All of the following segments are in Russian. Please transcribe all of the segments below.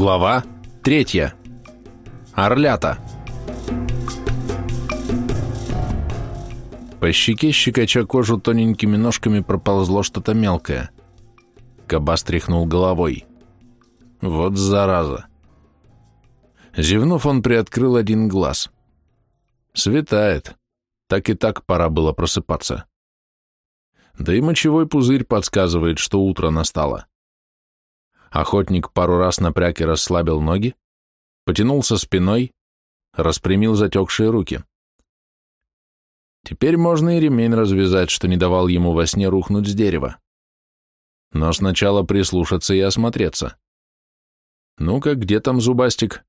Глава третья. Орлята. По щеке, щекоча кожу тоненькими ножками, проползло что-то мелкое. Кабас тряхнул головой. Вот зараза. Зевнув, он приоткрыл один глаз. Светает. Так и так пора было просыпаться. Да и мочевой пузырь подсказывает, что утро настало. Охотник пару раз напряг и расслабил ноги, потянулся спиной, распрямил затекшие руки. Теперь можно и ремень развязать, что не давал ему во сне рухнуть с дерева. Но сначала прислушаться и осмотреться. Ну-ка, где там зубастик?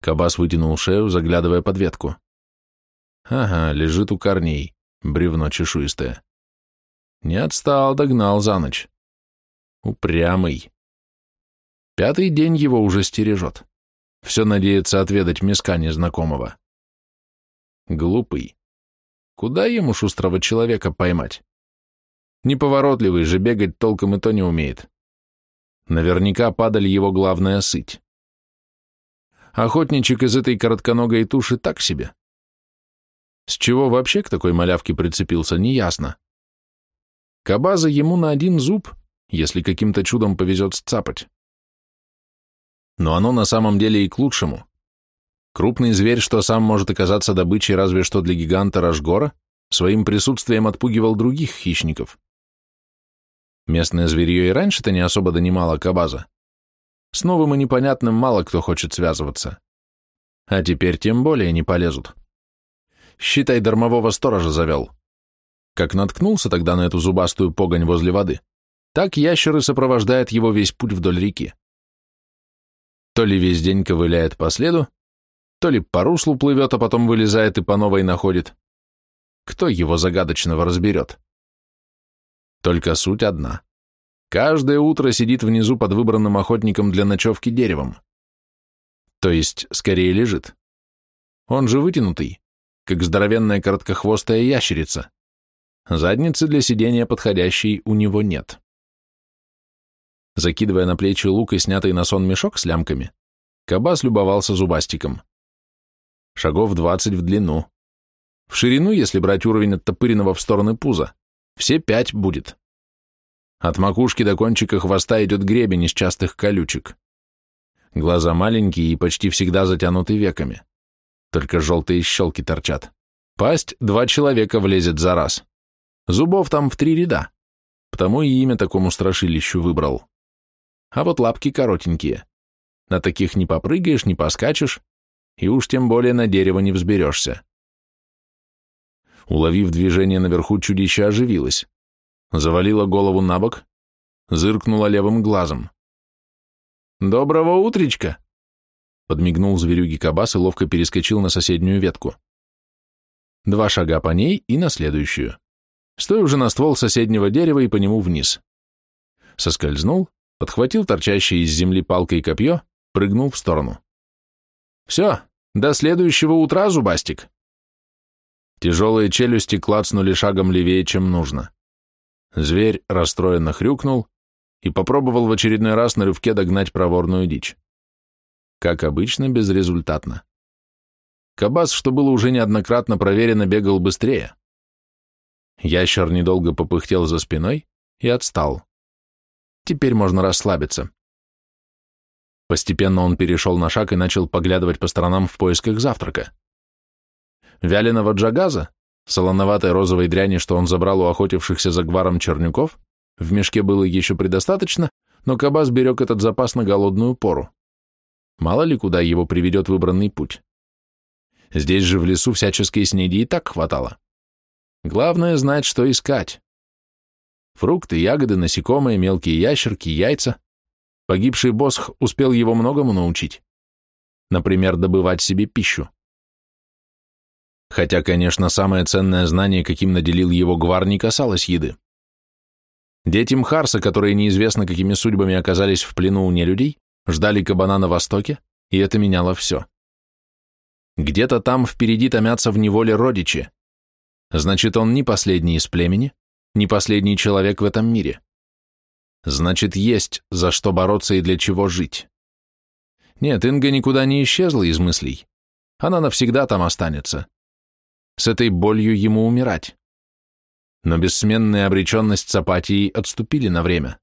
Кабас вытянул шею, заглядывая под ветку. Ага, лежит у корней, бревно чешуистое. Не отстал, догнал за ночь. Упрямый. Пятый день его уже стережет. Все надеется отведать миска незнакомого. Глупый. Куда ему шустрого человека поймать? Неповоротливый же, бегать толком и то не умеет. Наверняка падали его главная сыть. Охотничек из этой коротконогой туши так себе. С чего вообще к такой малявке прицепился, неясно. Кабаза ему на один зуб, если каким-то чудом повезет сцапать но оно на самом деле и к лучшему. Крупный зверь, что сам может оказаться добычей разве что для гиганта Рашгора, своим присутствием отпугивал других хищников. Местное зверье и раньше-то не особо донимало кабаза. С новым и непонятным мало кто хочет связываться. А теперь тем более не полезут. Считай, дармового сторожа завел. Как наткнулся тогда на эту зубастую погонь возле воды, так ящеры сопровождают его весь путь вдоль реки. То ли весь день ковыляет по следу, то ли по руслу плывет, а потом вылезает и по новой находит. Кто его загадочного разберет? Только суть одна. Каждое утро сидит внизу под выбранным охотником для ночевки деревом. То есть, скорее лежит. Он же вытянутый, как здоровенная короткохвостая ящерица. Задницы для сидения подходящей у него нет. Закидывая на плечи лук и снятый на сон мешок с лямками, Кабас любовался зубастиком. Шагов двадцать в длину. В ширину, если брать уровень оттопыренного в стороны пуза, все пять будет. От макушки до кончика хвоста идет гребень из частых колючек. Глаза маленькие и почти всегда затянуты веками. Только желтые щелки торчат. Пасть два человека влезет за раз. Зубов там в три ряда. Потому и имя такому страшилищу выбрал а вот лапки коротенькие. На таких не попрыгаешь, не поскачешь, и уж тем более на дерево не взберешься. Уловив движение наверху, чудище оживилось. Завалило голову на бок, зыркнуло левым глазом. «Доброго утречка!» Подмигнул зверюги Кабас и ловко перескочил на соседнюю ветку. Два шага по ней и на следующую. Стой уже на ствол соседнего дерева и по нему вниз. Соскользнул, подхватил торчащее из земли палкой копье, прыгнул в сторону. «Все, до следующего утра, Зубастик!» Тяжелые челюсти клацнули шагом левее, чем нужно. Зверь расстроенно хрюкнул и попробовал в очередной раз на рывке догнать проворную дичь. Как обычно, безрезультатно. Кабас, что было уже неоднократно проверено, бегал быстрее. Ящер недолго попыхтел за спиной и отстал. Теперь можно расслабиться. Постепенно он перешел на шаг и начал поглядывать по сторонам в поисках завтрака. Вяленого джагаза, солоноватой розовой дряни, что он забрал у охотившихся за гваром чернюков, в мешке было еще предостаточно, но Кабас берег этот запас на голодную пору. Мало ли куда его приведет выбранный путь. Здесь же в лесу всяческой снеди и так хватало. Главное знать, что искать. Фрукты, ягоды, насекомые, мелкие ящерки, яйца. Погибший босх успел его многому научить. Например, добывать себе пищу. Хотя, конечно, самое ценное знание, каким наделил его гвар, не касалось еды. Дети Мхарса, которые неизвестно какими судьбами оказались в плену у нелюдей, ждали кабана на востоке, и это меняло все. Где-то там впереди томятся в неволе родичи. Значит, он не последний из племени, не последний человек в этом мире. Значит, есть за что бороться и для чего жить. Нет, Инга никуда не исчезла из мыслей. Она навсегда там останется. С этой болью ему умирать. Но бессменная обреченность с апатией отступили на время.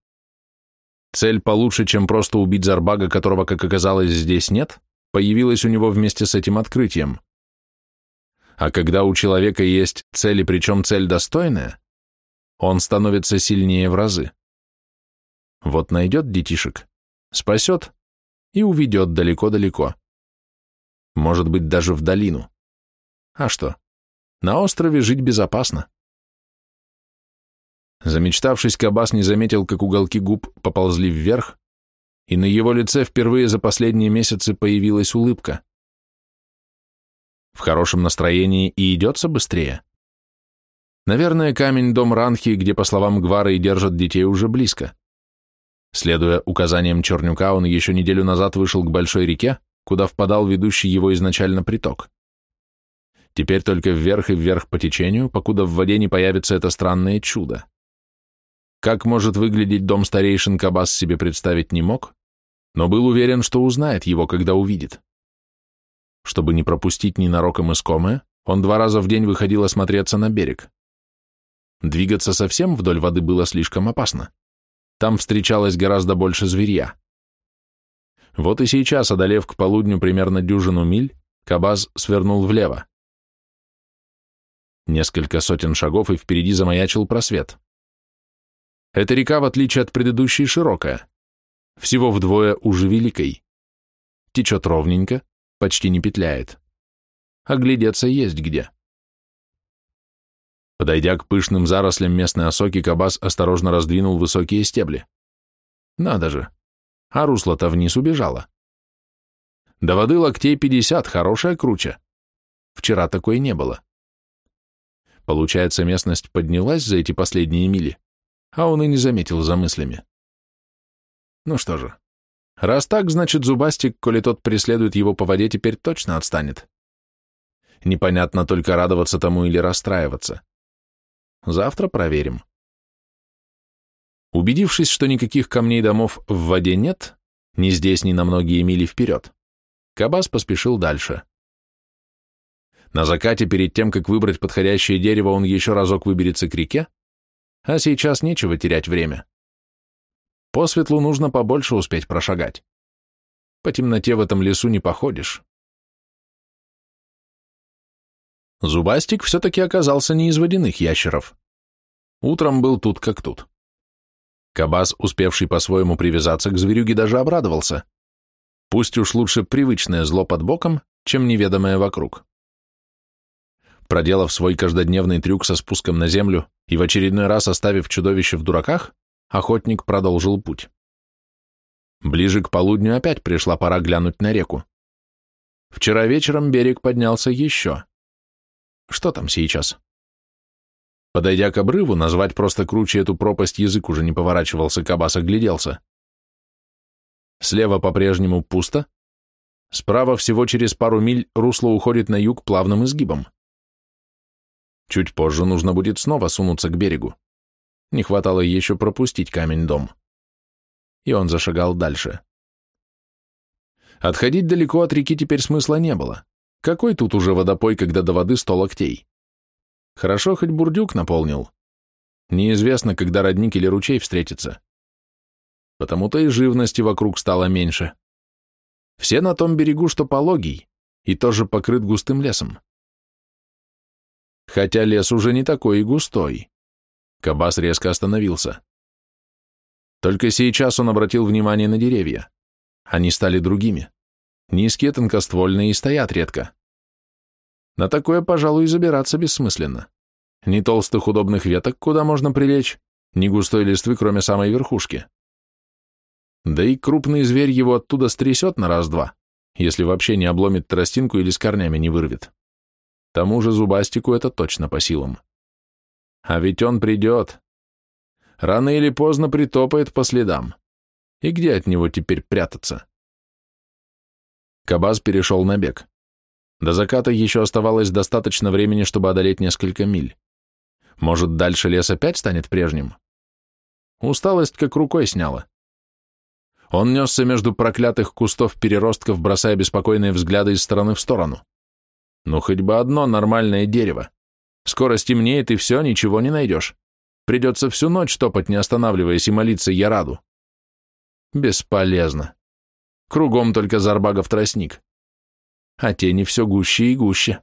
Цель получше, чем просто убить Зарбага, которого, как оказалось, здесь нет, появилась у него вместе с этим открытием. А когда у человека есть цель, и причем цель достойная, он становится сильнее в разы. Вот найдет детишек, спасет и уведет далеко-далеко. Может быть, даже в долину. А что? На острове жить безопасно. Замечтавшись, Кабас не заметил, как уголки губ поползли вверх, и на его лице впервые за последние месяцы появилась улыбка. В хорошем настроении и идется быстрее. Наверное, камень-дом Ранхи, где, по словам Гвара, и держат детей, уже близко. Следуя указаниям Чернюка, он еще неделю назад вышел к большой реке, куда впадал ведущий его изначально приток. Теперь только вверх и вверх по течению, покуда в воде не появится это странное чудо. Как может выглядеть дом старейшин Кабас себе представить не мог, но был уверен, что узнает его, когда увидит. Чтобы не пропустить ненароком искомое, он два раза в день выходил осмотреться на берег. Двигаться совсем вдоль воды было слишком опасно. Там встречалось гораздо больше зверья. Вот и сейчас, одолев к полудню примерно дюжину миль, Кабаз свернул влево. Несколько сотен шагов, и впереди замаячил просвет. Эта река, в отличие от предыдущей, широкая. Всего вдвое уже великой. Течет ровненько, почти не петляет. Оглядеться есть где. Подойдя к пышным зарослям местной осоки, Кабас осторожно раздвинул высокие стебли. Надо же, а русло-то вниз убежало. До воды локтей пятьдесят, хорошая круче. Вчера такой не было. Получается, местность поднялась за эти последние мили, а он и не заметил за мыслями. Ну что же, раз так, значит, Зубастик, коли тот преследует его по воде, теперь точно отстанет. Непонятно только радоваться тому или расстраиваться. Завтра проверим. Убедившись, что никаких камней домов в воде нет, ни здесь, ни на многие мили вперед, Кабас поспешил дальше. На закате, перед тем, как выбрать подходящее дерево, он еще разок выберется к реке, а сейчас нечего терять время. По светлу нужно побольше успеть прошагать. По темноте в этом лесу не походишь. Зубастик все-таки оказался не из водяных ящеров. Утром был тут как тут. Кабас, успевший по-своему привязаться к зверюге, даже обрадовался. Пусть уж лучше привычное зло под боком, чем неведомое вокруг. Проделав свой каждодневный трюк со спуском на землю и в очередной раз оставив чудовище в дураках, охотник продолжил путь. Ближе к полудню опять пришла пора глянуть на реку. Вчера вечером берег поднялся еще. Что там сейчас? Подойдя к обрыву, назвать просто круче эту пропасть язык уже не поворачивался, Кабас огляделся. Слева по-прежнему пусто, справа всего через пару миль русло уходит на юг плавным изгибом. Чуть позже нужно будет снова сунуться к берегу. Не хватало еще пропустить камень-дом. И он зашагал дальше. Отходить далеко от реки теперь смысла не было. Какой тут уже водопой, когда до воды сто локтей? Хорошо, хоть бурдюк наполнил. Неизвестно, когда родник или ручей встретится. Потому-то и живности вокруг стало меньше. Все на том берегу, что пологий, и тоже покрыт густым лесом. Хотя лес уже не такой и густой. Кабас резко остановился. Только сейчас он обратил внимание на деревья. Они стали другими. Низкие, тонкоствольные и стоят редко. На такое, пожалуй, забираться бессмысленно. Ни толстых удобных веток, куда можно прилечь, ни густой листвы, кроме самой верхушки. Да и крупный зверь его оттуда стрясет на раз-два, если вообще не обломит тростинку или с корнями не вырвет. Тому же зубастику это точно по силам. А ведь он придет. Рано или поздно притопает по следам. И где от него теперь прятаться? Кабаз перешел на бег. До заката еще оставалось достаточно времени, чтобы одолеть несколько миль. Может, дальше лес опять станет прежним? Усталость как рукой сняла. Он несся между проклятых кустов переростков, бросая беспокойные взгляды из стороны в сторону. Ну, хоть бы одно нормальное дерево. Скоро стемнеет, и все, ничего не найдешь. Придется всю ночь топать, не останавливаясь, и молиться Яраду. Бесполезно. Кругом только Зарбагов тростник. А тени все гуще и гуще.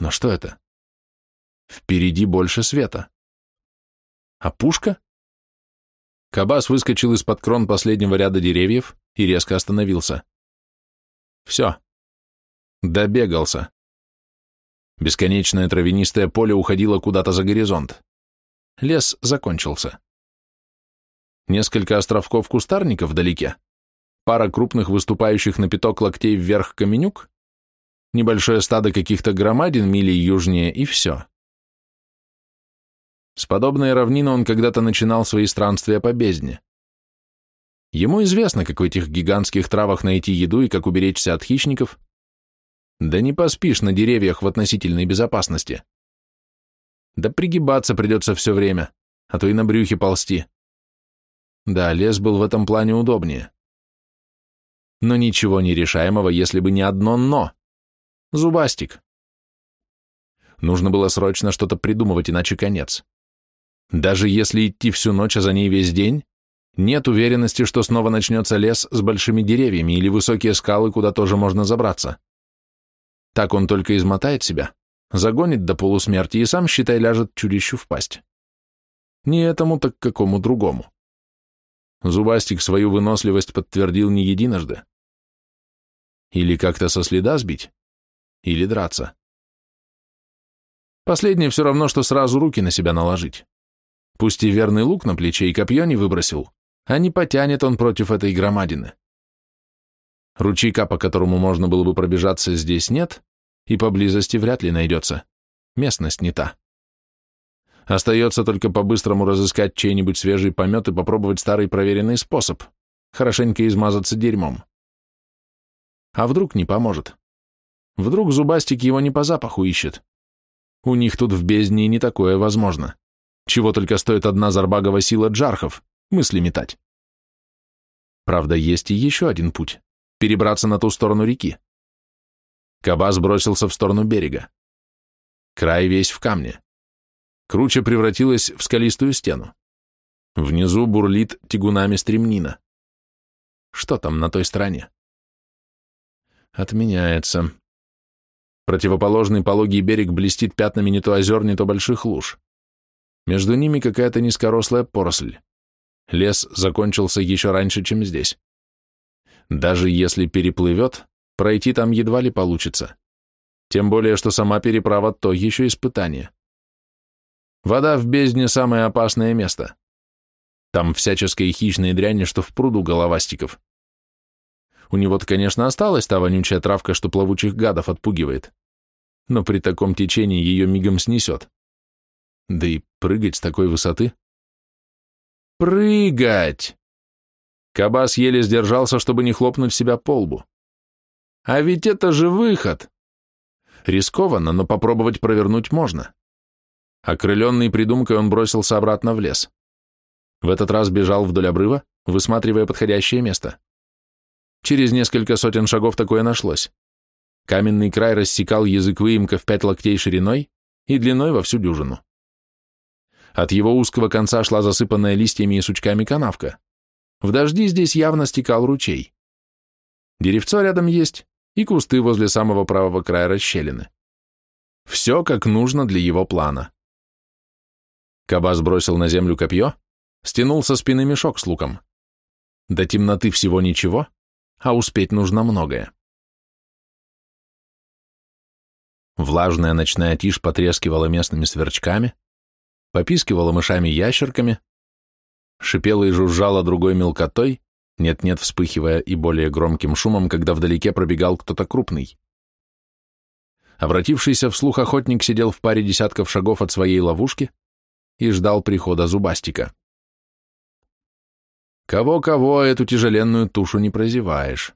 Но что это? Впереди больше света. А пушка? Кабас выскочил из-под крон последнего ряда деревьев и резко остановился. Все. Добегался. Бесконечное травянистое поле уходило куда-то за горизонт. Лес закончился. Несколько островков кустарников вдалеке, пара крупных выступающих на пяток локтей вверх каменюк, небольшое стадо каких-то громадин мили южнее и все. С подобной равнины он когда-то начинал свои странствия по бездне. Ему известно, как в этих гигантских травах найти еду и как уберечься от хищников. Да не поспишь на деревьях в относительной безопасности. Да пригибаться придется все время, а то и на брюхе ползти. Да, лес был в этом плане удобнее. Но ничего нерешаемого, если бы не одно «но». Зубастик. Нужно было срочно что-то придумывать, иначе конец. Даже если идти всю ночь, а за ней весь день, нет уверенности, что снова начнется лес с большими деревьями или высокие скалы, куда тоже можно забраться. Так он только измотает себя, загонит до полусмерти и сам, считай, ляжет чудищу в пасть. Не этому, так какому другому. Зубастик свою выносливость подтвердил не единожды. Или как-то со следа сбить, или драться. Последнее все равно, что сразу руки на себя наложить. Пусть и верный лук на плече и копье не выбросил, а не потянет он против этой громадины. Ручейка, по которому можно было бы пробежаться, здесь нет, и поблизости вряд ли найдется. Местность не та. Остается только по-быстрому разыскать чей-нибудь свежий помет и попробовать старый проверенный способ — хорошенько измазаться дерьмом. А вдруг не поможет? Вдруг зубастик его не по запаху ищет? У них тут в бездне не такое возможно. Чего только стоит одна зарбагова сила джархов, мысли метать. Правда, есть и еще один путь — перебраться на ту сторону реки. Кабас бросился в сторону берега. Край весь в камне. Круче превратилась в скалистую стену. Внизу бурлит тягунами стремнина. Что там на той стороне? Отменяется. Противоположный пологий берег блестит пятнами не то озер, не то больших луж. Между ними какая-то низкорослая поросль. Лес закончился еще раньше, чем здесь. Даже если переплывет, пройти там едва ли получится. Тем более, что сама переправа то еще испытание. Вода в бездне – самое опасное место. Там всяческая хищная дрянь, что в пруду головастиков. У него-то, конечно, осталась та вонючая травка, что плавучих гадов отпугивает. Но при таком течении ее мигом снесет. Да и прыгать с такой высоты? Прыгать! Кабас еле сдержался, чтобы не хлопнуть себя по лбу. А ведь это же выход! Рискованно, но попробовать провернуть можно. Окрыленный придумкой он бросился обратно в лес. В этот раз бежал вдоль обрыва, высматривая подходящее место. Через несколько сотен шагов такое нашлось. Каменный край рассекал язык выемка в пять локтей шириной и длиной во всю дюжину. От его узкого конца шла засыпанная листьями и сучками канавка. В дожди здесь явно стекал ручей. Деревцо рядом есть и кусты возле самого правого края расщелины. Все как нужно для его плана. Кабас бросил на землю копье, стянул со спины мешок с луком. До темноты всего ничего, а успеть нужно многое. Влажная ночная тишь потрескивала местными сверчками, попискивала мышами-ящерками, шипела и жужжала другой мелкотой, нет-нет вспыхивая и более громким шумом, когда вдалеке пробегал кто-то крупный. Обратившийся вслух охотник сидел в паре десятков шагов от своей ловушки и ждал прихода зубастика. Кого-кого эту тяжеленную тушу не прозеваешь.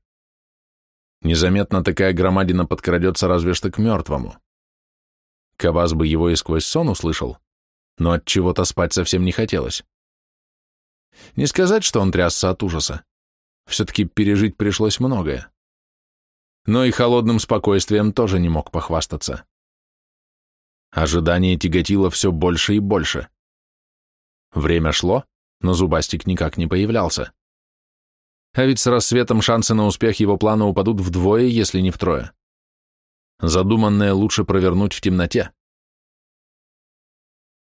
Незаметно такая громадина подкрадется разве что к мертвому. Кабас бы его и сквозь сон услышал, но от чего-то спать совсем не хотелось. Не сказать, что он трясся от ужаса. Все-таки пережить пришлось многое. Но и холодным спокойствием тоже не мог похвастаться. Ожидание тяготило все больше и больше. Время шло, но Зубастик никак не появлялся. А ведь с рассветом шансы на успех его плана упадут вдвое, если не втрое. Задуманное лучше провернуть в темноте.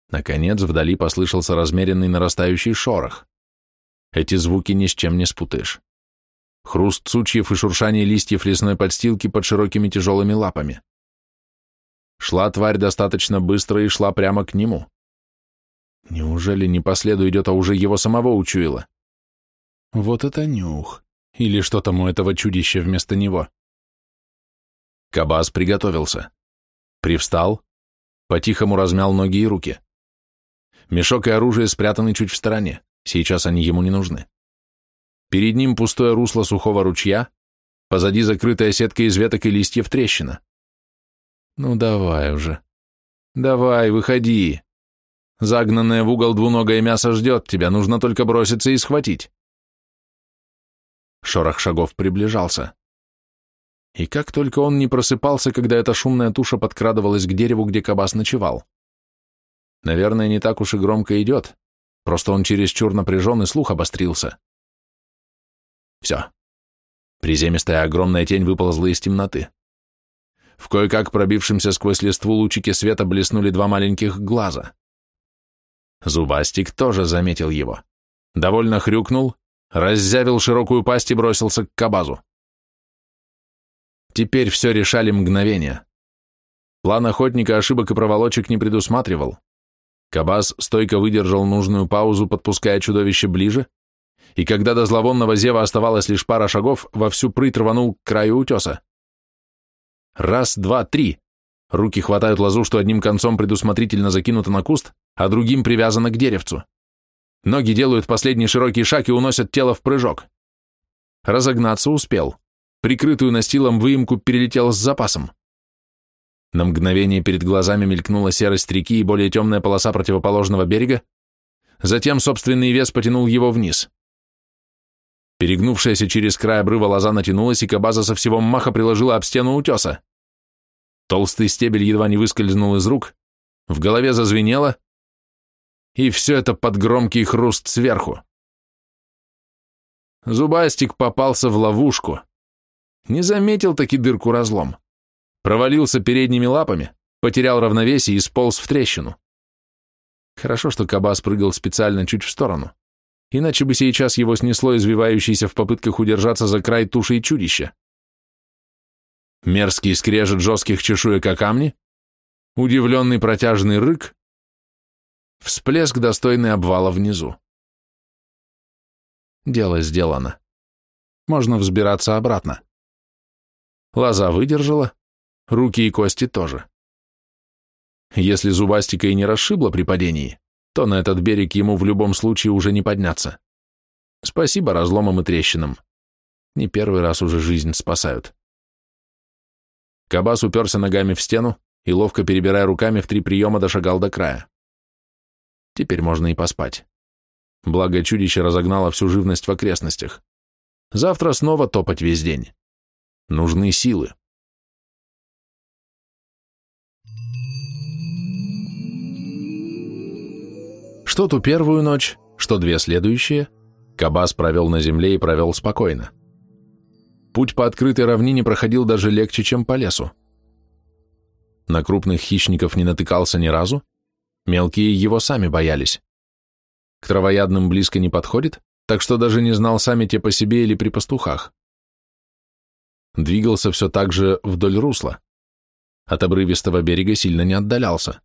Наконец вдали послышался размеренный нарастающий шорох. Эти звуки ни с чем не спутаешь. Хруст сучьев и шуршание листьев лесной подстилки под широкими тяжелыми лапами. Шла тварь достаточно быстро и шла прямо к нему. Неужели не по следу идет, а уже его самого учуяло? Вот это нюх. Или что там у этого чудища вместо него? Кабас приготовился. Привстал, по-тихому размял ноги и руки. Мешок и оружие спрятаны чуть в стороне, сейчас они ему не нужны. Перед ним пустое русло сухого ручья, позади закрытая сетка из веток и листьев трещина. Ну давай уже. Давай, выходи. Загнанное в угол двуногое мясо ждет тебя, нужно только броситься и схватить. Шорох шагов приближался. И как только он не просыпался, когда эта шумная туша подкрадывалась к дереву, где Кабас ночевал. Наверное, не так уж и громко идет, просто он чересчур напряжен и слух обострился. Все. Приземистая огромная тень выползла из темноты. В кое-как пробившемся сквозь листву лучике света блеснули два маленьких глаза. Зубастик тоже заметил его. Довольно хрюкнул, раззявил широкую пасть и бросился к кабазу. Теперь все решали мгновения. План охотника ошибок и проволочек не предусматривал. Кабаз стойко выдержал нужную паузу, подпуская чудовище ближе, и когда до зловонного зева оставалось лишь пара шагов, во всю прыть рванул к краю утеса. Раз, два, три. Руки хватают лозу, что одним концом предусмотрительно закинуто на куст, а другим привязано к деревцу. Ноги делают последний широкий шаг и уносят тело в прыжок. Разогнаться успел. Прикрытую настилом выемку перелетел с запасом. На мгновение перед глазами мелькнула серость реки и более темная полоса противоположного берега, затем собственный вес потянул его вниз. Перегнувшаяся через край обрыва лоза натянулась, и кабаза со всего маха приложила об стену утеса. Толстый стебель едва не выскользнул из рук, в голове зазвенело, и все это под громкий хруст сверху. Зубастик попался в ловушку. Не заметил таки дырку разлом. Провалился передними лапами, потерял равновесие и сполз в трещину. Хорошо, что Кабас прыгал специально чуть в сторону. Иначе бы сейчас его снесло извивающееся в попытках удержаться за край туши и чудища. Мерзкий скрежет жестких чешуек о камни, удивленный протяжный рык, всплеск, достойный обвала внизу. Дело сделано. Можно взбираться обратно. Лоза выдержала, руки и кости тоже. Если зубастика и не расшибла при падении, то на этот берег ему в любом случае уже не подняться. Спасибо разломам и трещинам. Не первый раз уже жизнь спасают. Кабас уперся ногами в стену и, ловко перебирая руками, в три приема дошагал до края. Теперь можно и поспать. Благо чудище разогнало всю живность в окрестностях. Завтра снова топать весь день. Нужны силы. Что ту первую ночь, что две следующие, Кабас провел на земле и провел спокойно. Путь по открытой равнине проходил даже легче, чем по лесу. На крупных хищников не натыкался ни разу, мелкие его сами боялись. К травоядным близко не подходит, так что даже не знал сами те по себе или при пастухах двигался все так же вдоль русла. От обрывистого берега сильно не отдалялся.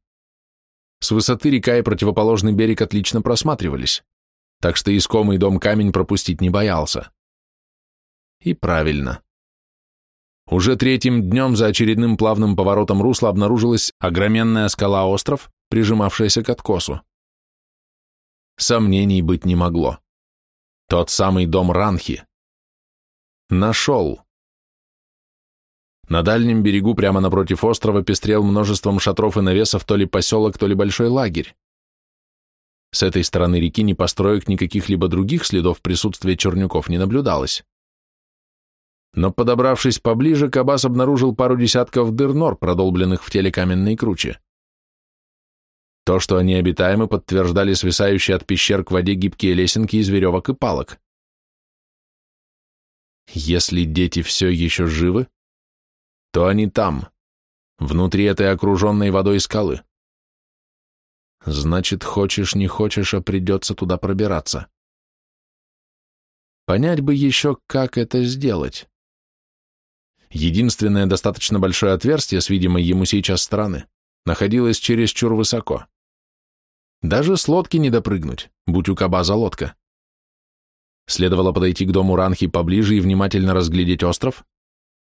С высоты река и противоположный берег отлично просматривались, так что искомый дом камень пропустить не боялся. И правильно. Уже третьим днем за очередным плавным поворотом русла обнаружилась огроменная скала-остров, прижимавшаяся к откосу. Сомнений быть не могло. Тот самый дом Ранхи. Нашел. На дальнем берегу, прямо напротив острова, пестрел множеством шатров и навесов то ли поселок, то ли большой лагерь. С этой стороны реки ни построек, ни каких-либо других следов присутствия чернюков не наблюдалось. Но, подобравшись поближе, Кабас обнаружил пару десятков дыр-нор, продолбленных в теле каменной кручи. То, что они обитаемы, подтверждали свисающие от пещер к воде гибкие лесенки из веревок и палок. Если дети все еще живы, то они там, внутри этой окруженной водой скалы. Значит, хочешь, не хочешь, а придется туда пробираться. Понять бы еще, как это сделать. Единственное достаточно большое отверстие с видимой ему сейчас стороны находилось чересчур высоко. Даже с лодки не допрыгнуть, будь у кабаза лодка. Следовало подойти к дому Ранхи поближе и внимательно разглядеть остров,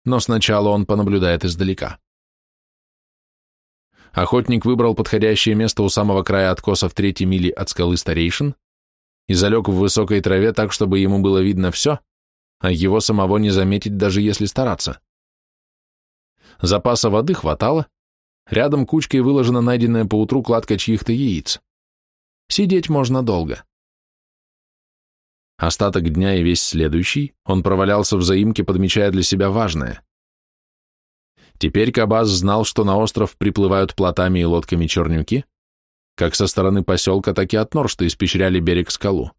но сначала он понаблюдает издалека. Охотник выбрал подходящее место у самого края откоса в третьей мили от скалы Старейшин и залег в высокой траве так, чтобы ему было видно все, а его самого не заметить, даже если стараться. Запаса воды хватало, рядом кучкой выложена найденная поутру кладка чьих-то яиц. Сидеть можно долго. Остаток дня и весь следующий он провалялся в заимке, подмечая для себя важное. Теперь Кабаз знал, что на остров приплывают плотами и лодками чернюки, как со стороны поселка, так и от нор, что испещряли берег скалу.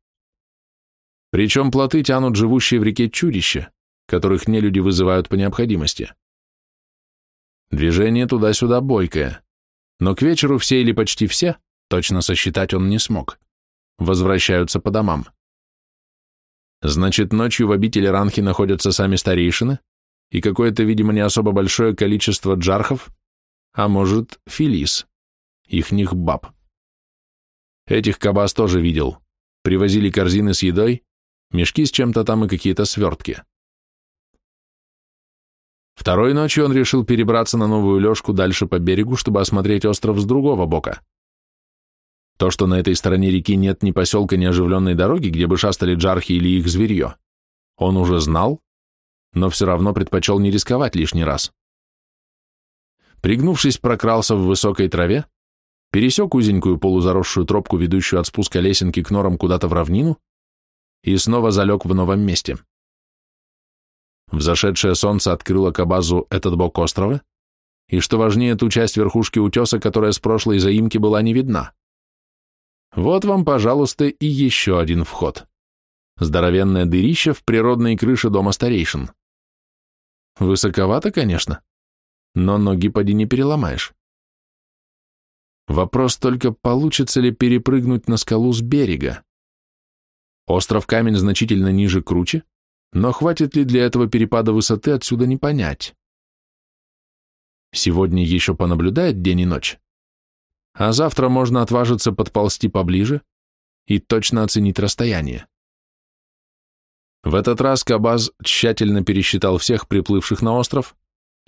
Причем плоты тянут живущие в реке чудища, которых нелюди вызывают по необходимости. Движение туда-сюда бойкое, но к вечеру все или почти все, точно сосчитать он не смог, возвращаются по домам. Значит, ночью в обители Ранхи находятся сами старейшины и какое-то, видимо, не особо большое количество джархов, а может, филис, ихних баб. Этих Кабас тоже видел. Привозили корзины с едой, мешки с чем-то там и какие-то свертки. Второй ночью он решил перебраться на новую лёжку дальше по берегу, чтобы осмотреть остров с другого бока. То, что на этой стороне реки нет ни поселка, ни оживленной дороги, где бы шастали джархи или их зверье, он уже знал, но все равно предпочел не рисковать лишний раз. Пригнувшись, прокрался в высокой траве, пересек узенькую полузаросшую тропку, ведущую от спуска лесенки к норам куда-то в равнину, и снова залег в новом месте. Взошедшее солнце открыло Кабазу этот бок острова, и, что важнее, ту часть верхушки утеса, которая с прошлой заимки была не видна. Вот вам, пожалуйста, и еще один вход. Здоровенное дырище в природной крыше дома старейшин. Высоковато, конечно, но ноги поди не переломаешь. Вопрос только, получится ли перепрыгнуть на скалу с берега. Остров камень значительно ниже круче, но хватит ли для этого перепада высоты отсюда не понять. Сегодня еще понаблюдает день и ночь, а завтра можно отважиться подползти поближе и точно оценить расстояние. В этот раз Кабаз тщательно пересчитал всех приплывших на остров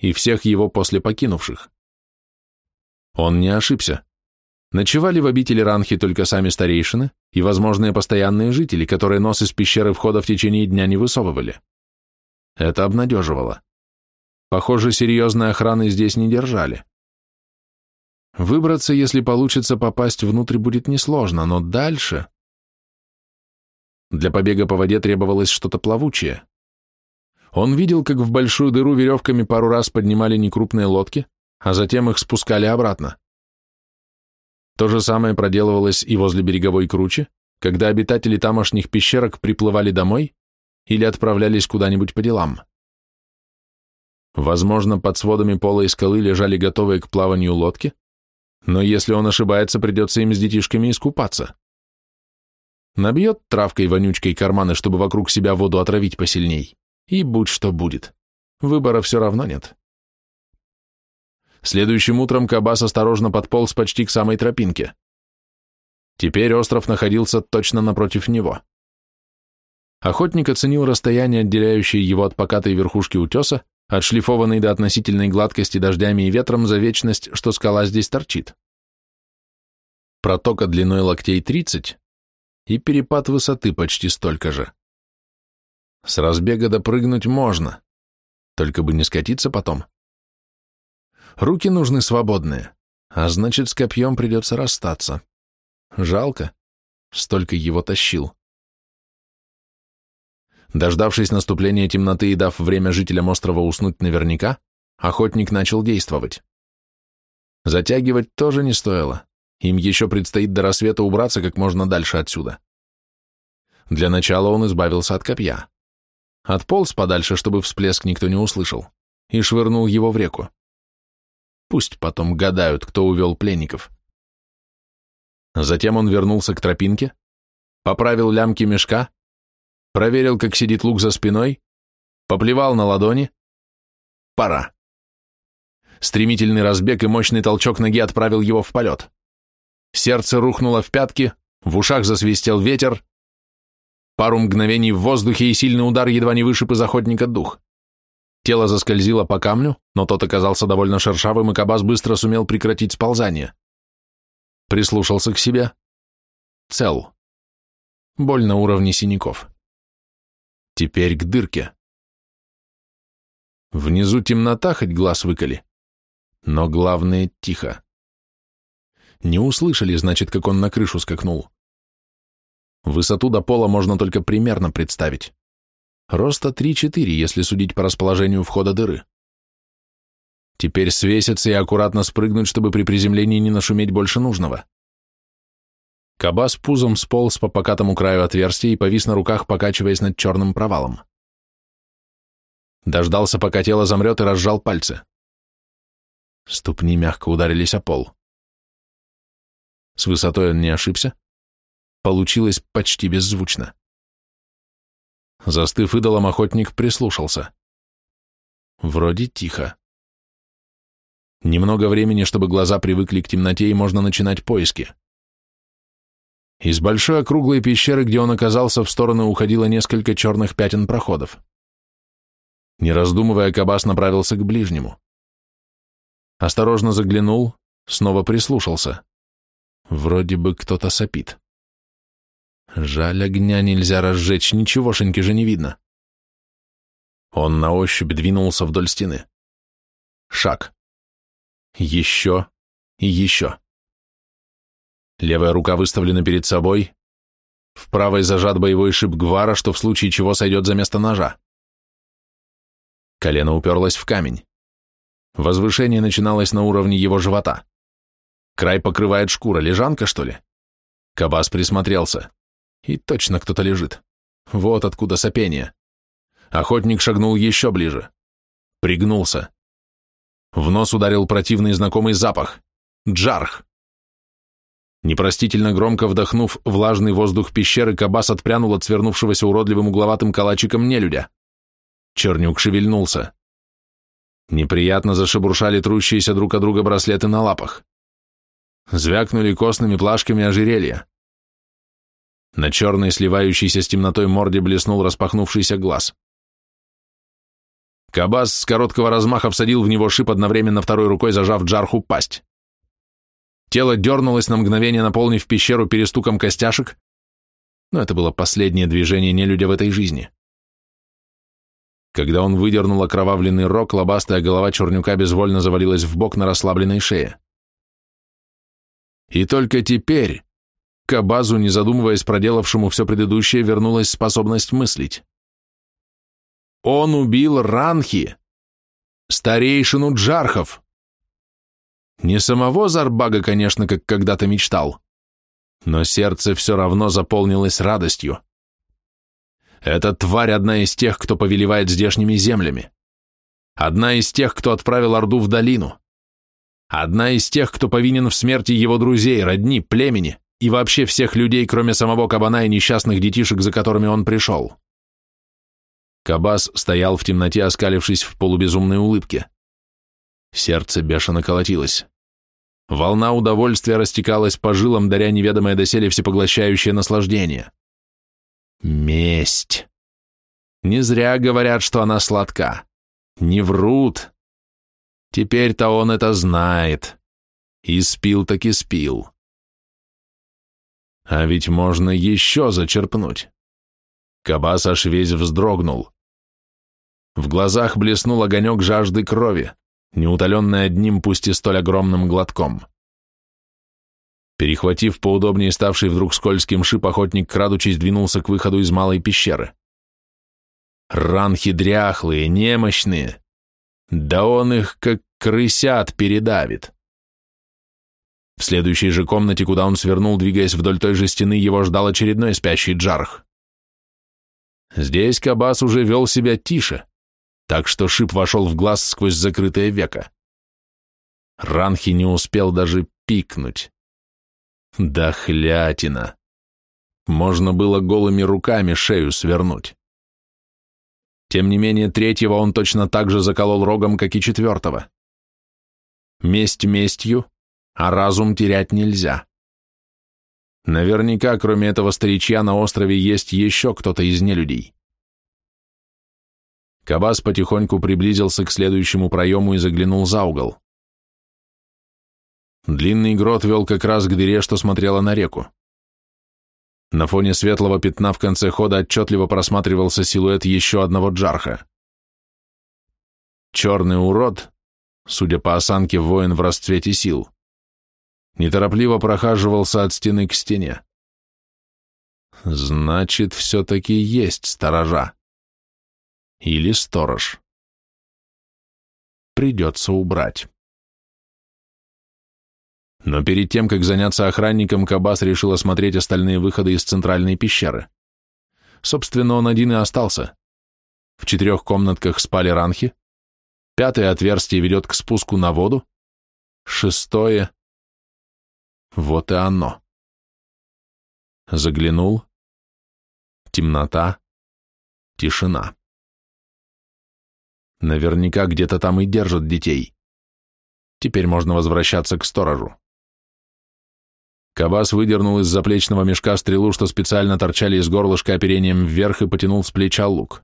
и всех его после покинувших. Он не ошибся. Ночевали в обители Ранхи только сами старейшины и возможные постоянные жители, которые нос из пещеры входа в течение дня не высовывали. Это обнадеживало. Похоже, серьезной охраны здесь не держали. Выбраться, если получится попасть внутрь, будет несложно, но дальше... Для побега по воде требовалось что-то плавучее. Он видел, как в большую дыру веревками пару раз поднимали некрупные лодки, а затем их спускали обратно. То же самое проделывалось и возле береговой кручи, когда обитатели тамошних пещерок приплывали домой или отправлялись куда-нибудь по делам. Возможно, под сводами пола и скалы лежали готовые к плаванию лодки, но если он ошибается, придется им с детишками искупаться. Набьет травкой-вонючкой карманы, чтобы вокруг себя воду отравить посильней, и будь что будет. Выбора все равно нет. Следующим утром Кабас осторожно подполз почти к самой тропинке. Теперь остров находился точно напротив него. Охотник оценил расстояние, отделяющее его от покатой верхушки утеса, отшлифованный до относительной гладкости дождями и ветром за вечность, что скала здесь торчит. Протока длиной локтей 30 и перепад высоты почти столько же. С разбега допрыгнуть можно, только бы не скатиться потом. Руки нужны свободные, а значит, с копьем придется расстаться. Жалко. столько его тащил. Дождавшись наступления темноты и дав время жителям острова уснуть наверняка, охотник начал действовать. Затягивать тоже не стоило. Им еще предстоит до рассвета убраться как можно дальше отсюда. Для начала он избавился от копья. Отполз подальше, чтобы всплеск никто не услышал, и швырнул его в реку. Пусть потом гадают, кто увел пленников. Затем он вернулся к тропинке, поправил лямки мешка, проверил, как сидит лук за спиной, поплевал на ладони. Пора. Стремительный разбег и мощный толчок ноги отправил его в полет. Сердце рухнуло в пятки, в ушах засвистел ветер. Пару мгновений в воздухе и сильный удар едва не вышиб из охотника дух. Тело заскользило по камню, но тот оказался довольно шершавым, и Кабас быстро сумел прекратить сползание. Прислушался к себе. Цел. Боль на уровне синяков. Теперь к дырке. Внизу темнота, хоть глаз выколи. Но главное — тихо. Не услышали, значит, как он на крышу скакнул. Высоту до пола можно только примерно представить. Роста 3-4, если судить по расположению входа дыры. Теперь свеситься и аккуратно спрыгнуть, чтобы при приземлении не нашуметь больше нужного. Кабас пузом сполз по покатому краю отверстия и повис на руках, покачиваясь над черным провалом. Дождался, пока тело замрет, и разжал пальцы. Ступни мягко ударились о пол. С высотой он не ошибся. Получилось почти беззвучно. Застыв идолом, охотник прислушался. Вроде тихо. Немного времени, чтобы глаза привыкли к темноте, и можно начинать поиски. Из большой округлой пещеры, где он оказался, в сторону уходило несколько черных пятен проходов. Не раздумывая, Кабас направился к ближнему. Осторожно заглянул, снова прислушался. Вроде бы кто-то сопит. Жаль, огня нельзя разжечь, ничегошеньки же не видно. Он на ощупь двинулся вдоль стены. Шаг. Еще и еще. Левая рука выставлена перед собой, в правой зажат боевой шип гвара, что в случае чего сойдет за место ножа. Колено уперлось в камень. Возвышение начиналось на уровне его живота. Край покрывает шкура, лежанка, что ли? Кабас присмотрелся. И точно кто-то лежит. Вот откуда сопение. Охотник шагнул еще ближе. Пригнулся. В нос ударил противный знакомый запах. Джарх. Непростительно громко вдохнув влажный воздух пещеры, Кабас отпрянул от свернувшегося уродливым угловатым калачиком нелюдя. Чернюк шевельнулся. Неприятно зашебуршали трущиеся друг от друга браслеты на лапах. Звякнули костными плашками ожерелья. На черной, сливающейся с темнотой морде блеснул распахнувшийся глаз. Кабас с короткого размаха всадил в него шип, одновременно второй рукой зажав Джарху пасть. Тело дернулось на мгновение, наполнив пещеру перестуком костяшек, но это было последнее движение нелюдя в этой жизни. Когда он выдернул окровавленный рог, лобастая голова чернюка безвольно завалилась в бок на расслабленной шее. И только теперь, к Абазу, не задумываясь проделавшему все предыдущее, вернулась способность мыслить. Он убил Ранхи, старейшину Джархов. Не самого Зарбага, конечно, как когда-то мечтал, но сердце все равно заполнилось радостью. Эта тварь одна из тех, кто повелевает здешними землями. Одна из тех, кто отправил Орду в долину. Одна из тех, кто повинен в смерти его друзей, родни, племени и вообще всех людей, кроме самого кабана и несчастных детишек, за которыми он пришел. Кабас стоял в темноте, оскалившись в полубезумной улыбке. Сердце бешено колотилось. Волна удовольствия растекалась по жилам, даря неведомое доселе всепоглощающее наслаждение. Месть. Не зря говорят, что она сладка. Не врут. Теперь-то он это знает. И спил таки спил. А ведь можно еще зачерпнуть. Кабас аж весь вздрогнул. В глазах блеснул огонек жажды крови, неутоленный одним, пусть и столь огромным глотком. Перехватив поудобнее ставший вдруг скользким шип, охотник, крадучись, двинулся к выходу из малой пещеры. Ранхи дряхлые, немощные. Да он их, как крысят, передавит. В следующей же комнате, куда он свернул, двигаясь вдоль той же стены, его ждал очередной спящий джарх. Здесь Кабас уже вел себя тише, так что шип вошел в глаз сквозь закрытое веко. Ранхи не успел даже пикнуть. Да хлятина! Можно было голыми руками шею свернуть. Тем не менее, третьего он точно так же заколол рогом, как и четвертого. Месть местью, а разум терять нельзя. Наверняка, кроме этого старичья, на острове есть еще кто-то из нелюдей. Кабас потихоньку приблизился к следующему проему и заглянул за угол. Длинный грот вел как раз к дыре, что смотрела на реку. На фоне светлого пятна в конце хода отчетливо просматривался силуэт еще одного джарха. Черный урод, судя по осанке, воин в расцвете сил, неторопливо прохаживался от стены к стене. Значит, все-таки есть сторожа. Или сторож. Придется убрать. Но перед тем, как заняться охранником, Кабас решил осмотреть остальные выходы из центральной пещеры. Собственно, он один и остался. В четырех комнатках спали ранхи, пятое отверстие ведет к спуску на воду, шестое... Вот и оно. Заглянул. Темнота. Тишина. Наверняка где-то там и держат детей. Теперь можно возвращаться к сторожу. Кабас выдернул из заплечного мешка стрелу, что специально торчали из горлышка оперением вверх и потянул с плеча лук.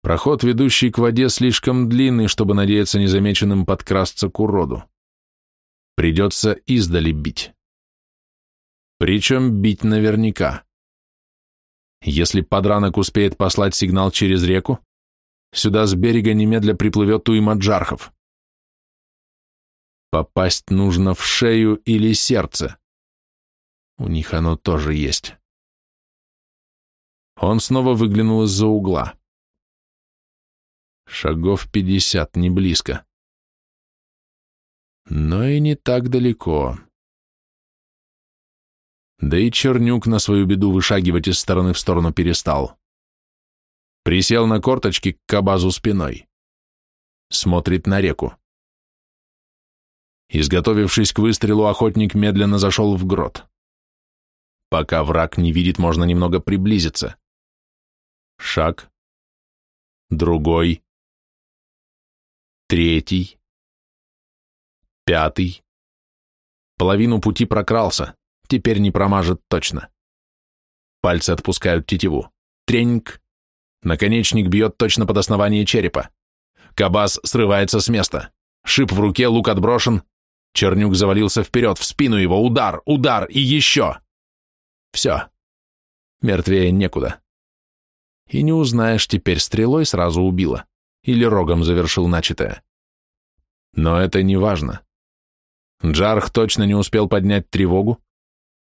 Проход, ведущий к воде, слишком длинный, чтобы надеяться незамеченным подкрасться к уроду. Придется издали бить. Причем бить наверняка. Если подранок успеет послать сигнал через реку, сюда с берега немедля приплывет уйма джархов. Попасть нужно в шею или сердце. У них оно тоже есть. Он снова выглянул из-за угла. Шагов пятьдесят, не близко. Но и не так далеко. Да и Чернюк на свою беду вышагивать из стороны в сторону перестал. Присел на корточки к кабазу спиной. Смотрит на реку. Изготовившись к выстрелу, охотник медленно зашел в грот. Пока враг не видит, можно немного приблизиться. Шаг. Другой. Третий. Пятый. Половину пути прокрался, теперь не промажет точно. Пальцы отпускают тетиву. Треньк. Наконечник бьет точно под основание черепа. Кабас срывается с места. Шип в руке, лук отброшен, Чернюк завалился вперед, в спину его, удар, удар и еще. Все. Мертвее некуда. И не узнаешь, теперь стрелой сразу убила или рогом завершил начатое. Но это не важно. Джарх точно не успел поднять тревогу,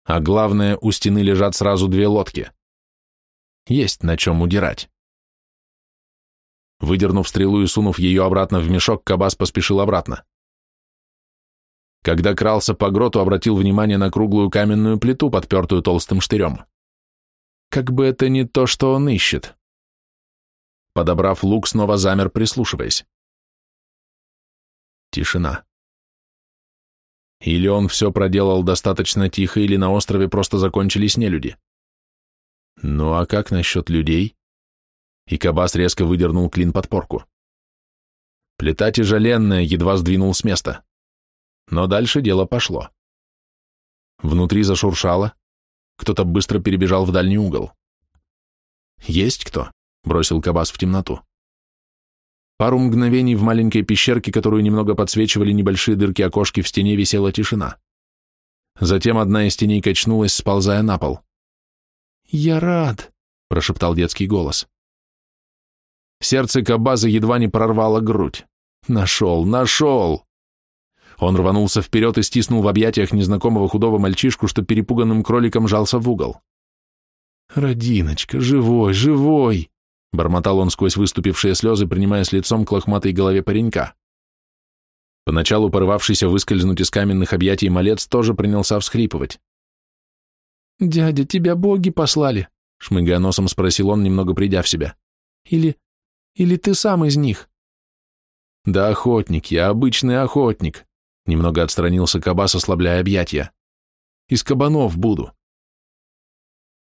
а главное, у стены лежат сразу две лодки. Есть на чем удирать. Выдернув стрелу и сунув ее обратно в мешок, Кабас поспешил обратно. Когда крался по гроту, обратил внимание на круглую каменную плиту, подпертую толстым штырем. Как бы это не то, что он ищет. Подобрав лук, снова замер, прислушиваясь. Тишина. Или он все проделал достаточно тихо, или на острове просто закончились нелюди. Ну а как насчет людей? И Кабас резко выдернул клин под порку. Плита тяжеленная, едва сдвинул с места. Но дальше дело пошло. Внутри зашуршало, кто-то быстро перебежал в дальний угол. «Есть кто?» — бросил Кабас в темноту. Пару мгновений в маленькой пещерке, которую немного подсвечивали небольшие дырки окошки в стене, висела тишина. Затем одна из теней качнулась, сползая на пол. «Я рад», — прошептал детский голос. Сердце Кабаза едва не прорвало грудь. «Нашел, нашел!» Он рванулся вперед и стиснул в объятиях незнакомого худого мальчишку, что перепуганным кроликом жался в угол. «Родиночка, живой, живой!» — бормотал он сквозь выступившие слезы, принимая с лицом к лохматой голове паренька. Поначалу порывавшийся выскользнуть из каменных объятий малец тоже принялся всхлипывать. «Дядя, тебя боги послали?» — шмыгая носом спросил он, немного придя в себя. «Или... или ты сам из них?» «Да охотник, я обычный охотник», — немного отстранился Кабас, ослабляя объятия. «Из кабанов буду».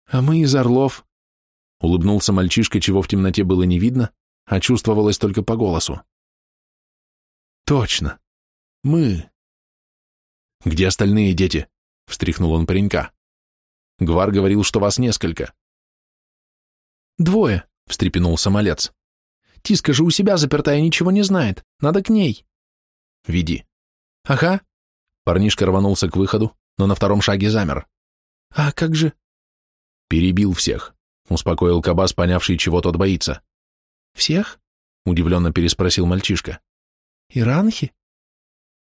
«А мы из орлов», — улыбнулся мальчишка, чего в темноте было не видно, а чувствовалось только по голосу. «Точно. Мы». «Где остальные дети?» — встряхнул он паренька. Гвар говорил, что вас несколько. Двое, встрепенулся малец. Тиска же у себя запертая ничего не знает. Надо к ней. Веди. Ага. Парнишка рванулся к выходу, но на втором шаге замер. А как же? Перебил всех, успокоил Кабас, понявший, чего тот боится. Всех? Удивленно переспросил мальчишка. Иранхи?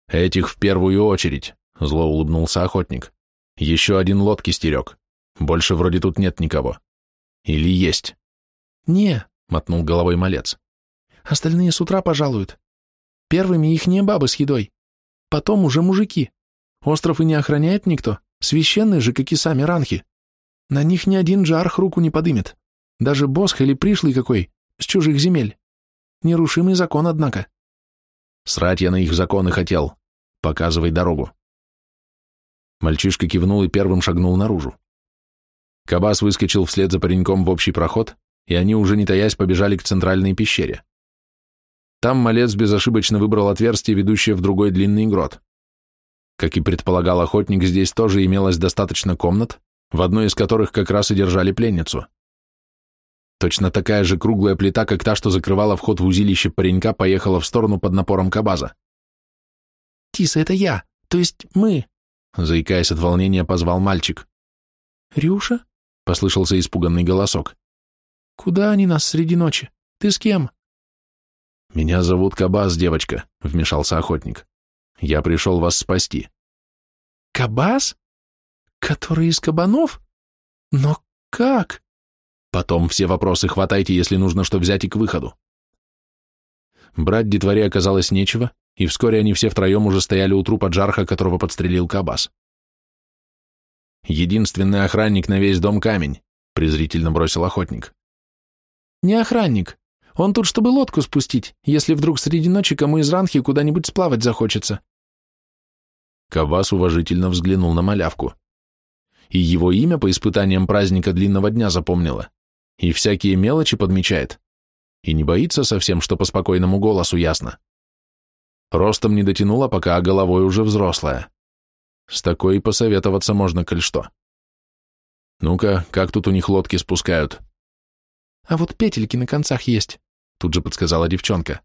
Этих в первую очередь, зло улыбнулся охотник. Еще один лодки стерег. Больше вроде тут нет никого. Или есть? Не, мотнул головой малец. Остальные с утра пожалуют. Первыми их не бабы с едой. Потом уже мужики. Остров и не охраняет никто. Священные же, как и сами ранхи. На них ни один джарх руку не подымет. Даже босх или пришлый какой, с чужих земель. Нерушимый закон, однако. Срать я на их законы хотел. Показывай дорогу. Мальчишка кивнул и первым шагнул наружу. Кабас выскочил вслед за пареньком в общий проход, и они, уже не таясь, побежали к центральной пещере. Там малец безошибочно выбрал отверстие, ведущее в другой длинный грот. Как и предполагал охотник, здесь тоже имелось достаточно комнат, в одной из которых как раз и держали пленницу. Точно такая же круглая плита, как та, что закрывала вход в узилище паренька, поехала в сторону под напором Кабаза. «Тиса, это я, то есть мы», — заикаясь от волнения, позвал мальчик. «Рюша?» — послышался испуганный голосок. «Куда они нас среди ночи? Ты с кем?» «Меня зовут Кабас, девочка», — вмешался охотник. «Я пришел вас спасти». «Кабас? Который из кабанов? Но как?» «Потом все вопросы хватайте, если нужно что взять и к выходу». Брать детворе оказалось нечего, и вскоре они все втроем уже стояли у трупа Джарха, которого подстрелил Кабас. Единственный охранник на весь дом камень, презрительно бросил охотник. Не охранник. Он тут, чтобы лодку спустить, если вдруг среди ночи кому из ранхи куда-нибудь сплавать захочется. Кавас уважительно взглянул на малявку. И его имя по испытаниям праздника длинного дня запомнила, и всякие мелочи подмечает, и не боится совсем, что по спокойному голосу ясно. Ростом не дотянула, пока а головой уже взрослая. С такой посоветоваться можно, коль что. Ну-ка, как тут у них лодки спускают? А вот петельки на концах есть, тут же подсказала девчонка.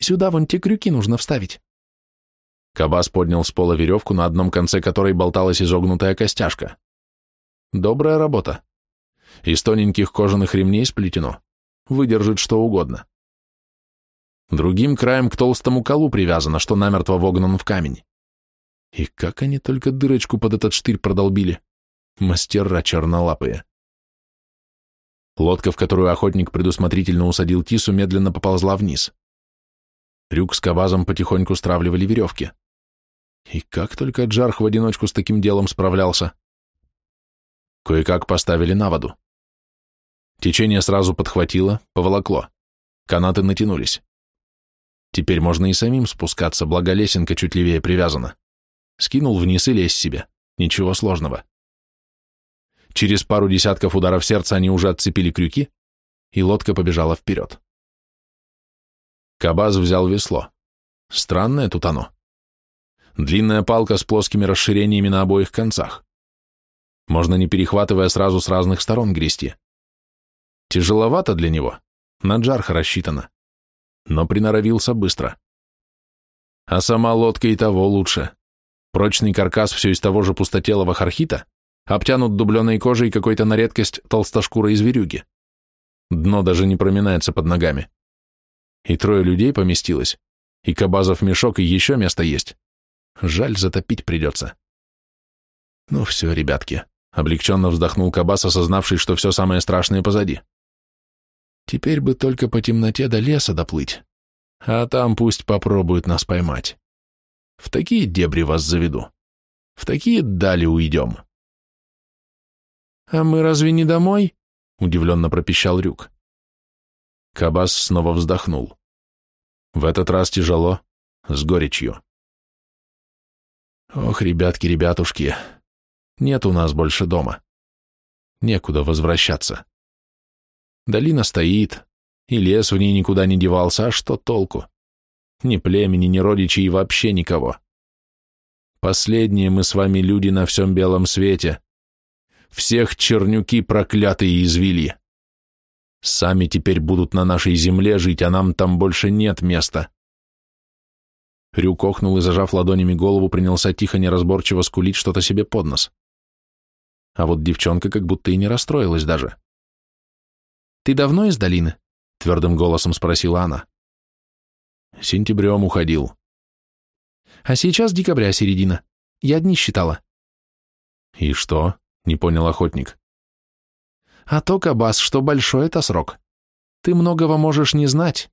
Сюда вон те крюки нужно вставить. Кабас поднял с пола веревку, на одном конце которой болталась изогнутая костяшка. Добрая работа. Из тоненьких кожаных ремней сплетено. Выдержит что угодно. Другим краем к толстому колу привязано, что намертво вогнан в камень. И как они только дырочку под этот штырь продолбили. Мастера чернолапые. Лодка, в которую охотник предусмотрительно усадил Тису, медленно поползла вниз. Рюк с Кавазом потихоньку стравливали веревки. И как только Джарх в одиночку с таким делом справлялся. Кое-как поставили на воду. Течение сразу подхватило, поволокло. Канаты натянулись. Теперь можно и самим спускаться, благо лесенка чуть левее привязана. Скинул вниз и лезь себе. Ничего сложного. Через пару десятков ударов сердца они уже отцепили крюки, и лодка побежала вперед. Кабаз взял весло. Странное тут оно. Длинная палка с плоскими расширениями на обоих концах. Можно не перехватывая сразу с разных сторон грести. Тяжеловато для него, на джарха рассчитано, но приноровился быстро. А сама лодка и того лучше. Прочный каркас все из того же пустотелого хархита, обтянут дубленой кожей какой-то на редкость толстошкурой зверюги. Дно даже не проминается под ногами. И трое людей поместилось, и кабазов мешок, и еще место есть, Жаль, затопить придется. Ну все, ребятки, облегченно вздохнул Кабас, осознавший, что все самое страшное позади. Теперь бы только по темноте до леса доплыть, а там пусть попробуют нас поймать. В такие дебри вас заведу, в такие дали уйдем. «А мы разве не домой?» — удивленно пропищал Рюк. Кабас снова вздохнул. В этот раз тяжело, с горечью. Ох, ребятки, ребятушки, нет у нас больше дома. Некуда возвращаться. Долина стоит, и лес в ней никуда не девался, а что толку? Ни племени, ни родичей и вообще никого. Последние мы с вами люди на всем белом свете. Всех чернюки проклятые извели. Сами теперь будут на нашей земле жить, а нам там больше нет места. Рюк охнул и, зажав ладонями голову, принялся тихо неразборчиво скулить что-то себе под нос. А вот девчонка как будто и не расстроилась даже. «Ты давно из долины?» — твердым голосом спросила она. «Сентябрем уходил». «А сейчас декабря середина. Я дни считала». «И что?» — не понял охотник. А то, Кабас, что большой это срок. Ты многого можешь не знать.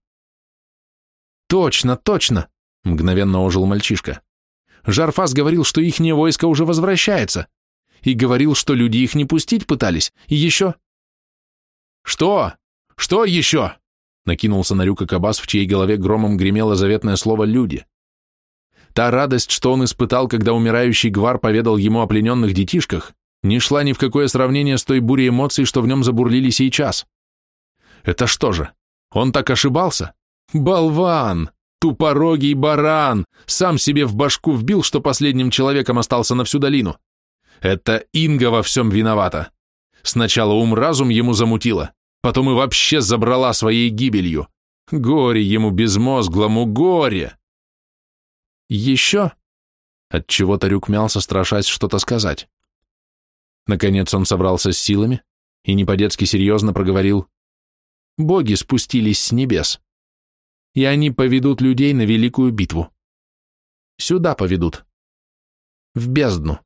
Точно, точно, мгновенно ожил мальчишка. Жарфас говорил, что ихнее войско уже возвращается. И говорил, что люди их не пустить пытались. И еще... Что? Что еще? Накинулся на Рюка Кабас, в чьей голове громом гремело заветное слово «люди». Та радость, что он испытал, когда умирающий Гвар поведал ему о плененных детишках, не шла ни в какое сравнение с той бурей эмоций, что в нем забурлили сейчас. Это что же, он так ошибался? Болван! Тупорогий баран! Сам себе в башку вбил, что последним человеком остался на всю долину. Это Инга во всем виновата. Сначала ум-разум ему замутила, потом и вообще забрала своей гибелью. Горе ему безмозглому, горе! Еще? Отчего-то Рюк мялся, страшась что-то сказать. Наконец он собрался с силами и не по-детски серьезно проговорил «Боги спустились с небес, и они поведут людей на великую битву. Сюда поведут, в бездну».